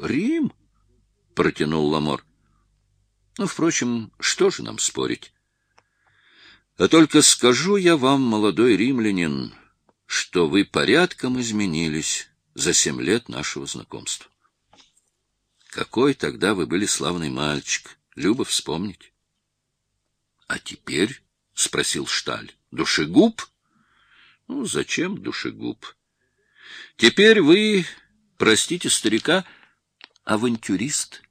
Рим? — протянул Ламор. — Ну, впрочем, что же нам спорить? А только скажу я вам, молодой римлянин, что вы порядком изменились за семь лет нашего знакомства. Какой тогда вы были славный мальчик, любо вспомнить. — А теперь, — спросил Шталь, — душегуб? — Ну, зачем душегуб? Теперь вы, простите старика, авантюрист.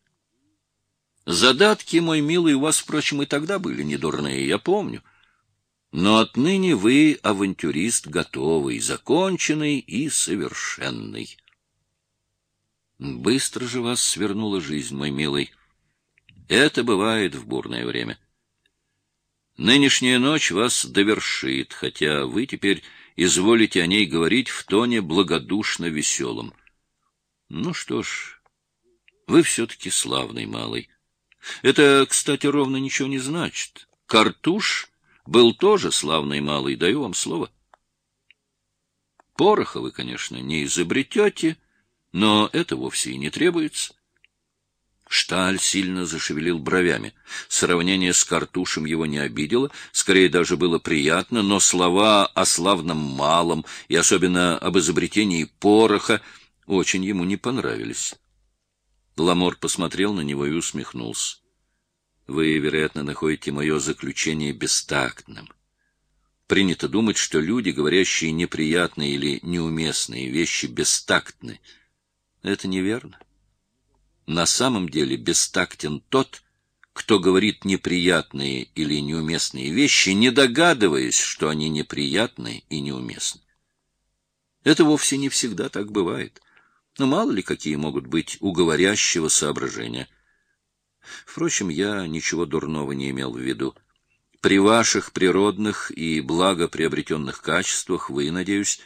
Задатки, мой милый, у вас, впрочем, и тогда были недурные, я помню. Но отныне вы авантюрист готовый, законченный и совершенный. Быстро же вас свернула жизнь, мой милый. Это бывает в бурное время. Нынешняя ночь вас довершит, хотя вы теперь изволите о ней говорить в тоне благодушно веселом. Ну что ж, вы все-таки славный малый. Это, кстати, ровно ничего не значит. Картуш был тоже славный малый, даю вам слово. Пороха вы, конечно, не изобретете, но это вовсе и не требуется. Шталь сильно зашевелил бровями. Сравнение с картушем его не обидело, скорее даже было приятно, но слова о славном малом и особенно об изобретении пороха очень ему не понравились. Ламор посмотрел на него и усмехнулся. Вы, вероятно, находите мое заключение бестактным. Принято думать, что люди, говорящие неприятные или неуместные вещи, бестактны. Это неверно. На самом деле бестактен тот, кто говорит неприятные или неуместные вещи, не догадываясь, что они неприятны и неуместны. Это вовсе не всегда так бывает. Но мало ли какие могут быть у говорящего соображения. Впрочем, я ничего дурного не имел в виду. При ваших природных и благоприобретенных качествах вы, надеюсь,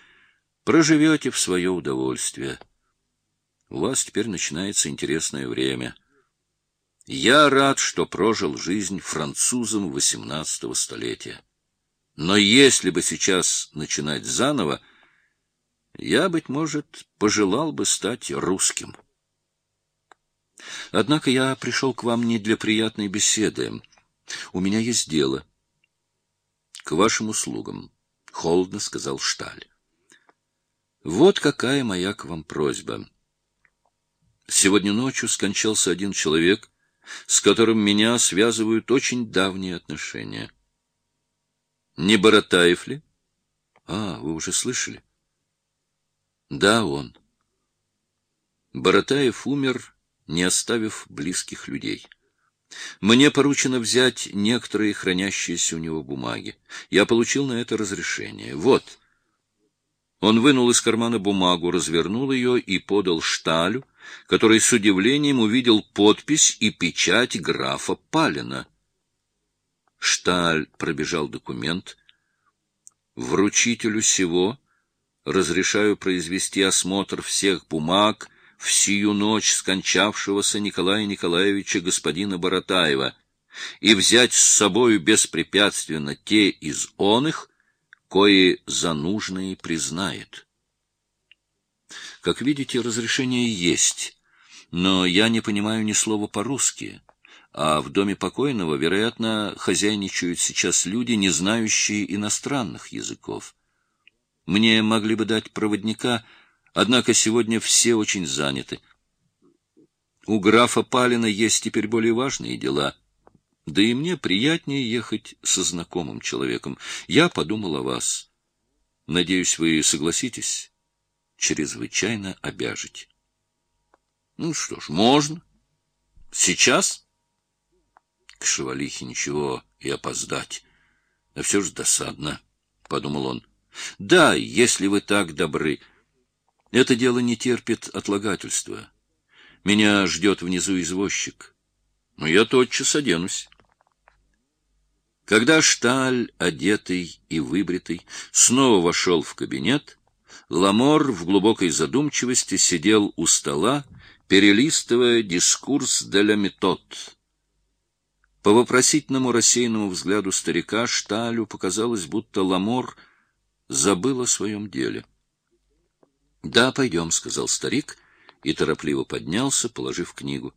проживете в свое удовольствие. У вас теперь начинается интересное время. Я рад, что прожил жизнь французом XVIII столетия. Но если бы сейчас начинать заново, я, быть может, пожелал бы стать русским. Однако я пришел к вам не для приятной беседы. У меня есть дело. — К вашим услугам, — холодно сказал Шталь. — Вот какая моя к вам просьба. Сегодня ночью скончался один человек, с которым меня связывают очень давние отношения. Не Боротаев ли? А, вы уже слышали? Да, он. Боротаев умер, не оставив близких людей. Мне поручено взять некоторые хранящиеся у него бумаги. Я получил на это разрешение. Вот. Он вынул из кармана бумагу, развернул ее и подал Шталю, который с удивлением увидел подпись и печать графа Палина. Шталь пробежал документ. Вручителю сего разрешаю произвести осмотр всех бумаг в сию ночь скончавшегося Николая Николаевича господина Боротаева и взять с собою беспрепятственно те из он их, кои за нужные признает. Как видите, разрешение есть, но я не понимаю ни слова по-русски, а в доме покойного, вероятно, хозяйничают сейчас люди, не знающие иностранных языков. Мне могли бы дать проводника, однако сегодня все очень заняты. У графа Палина есть теперь более важные дела. Да и мне приятнее ехать со знакомым человеком. Я подумал о вас. Надеюсь, вы согласитесь? чрезвычайно обяжете. Ну что ж, можно. Сейчас? К шевалихе ничего и опоздать. А все же досадно, — подумал он. Да, если вы так добры. Это дело не терпит отлагательства. Меня ждет внизу извозчик. Но я тотчас оденусь. Когда Шталь, одетый и выбритый, снова вошел в кабинет, Ламор в глубокой задумчивости сидел у стола, перелистывая Discours de la méthode. По вопросительному рассеянному взгляду старика Шталю показалось, будто Ламор забыл о своем деле. — Да, пойдем, — сказал старик и торопливо поднялся, положив книгу.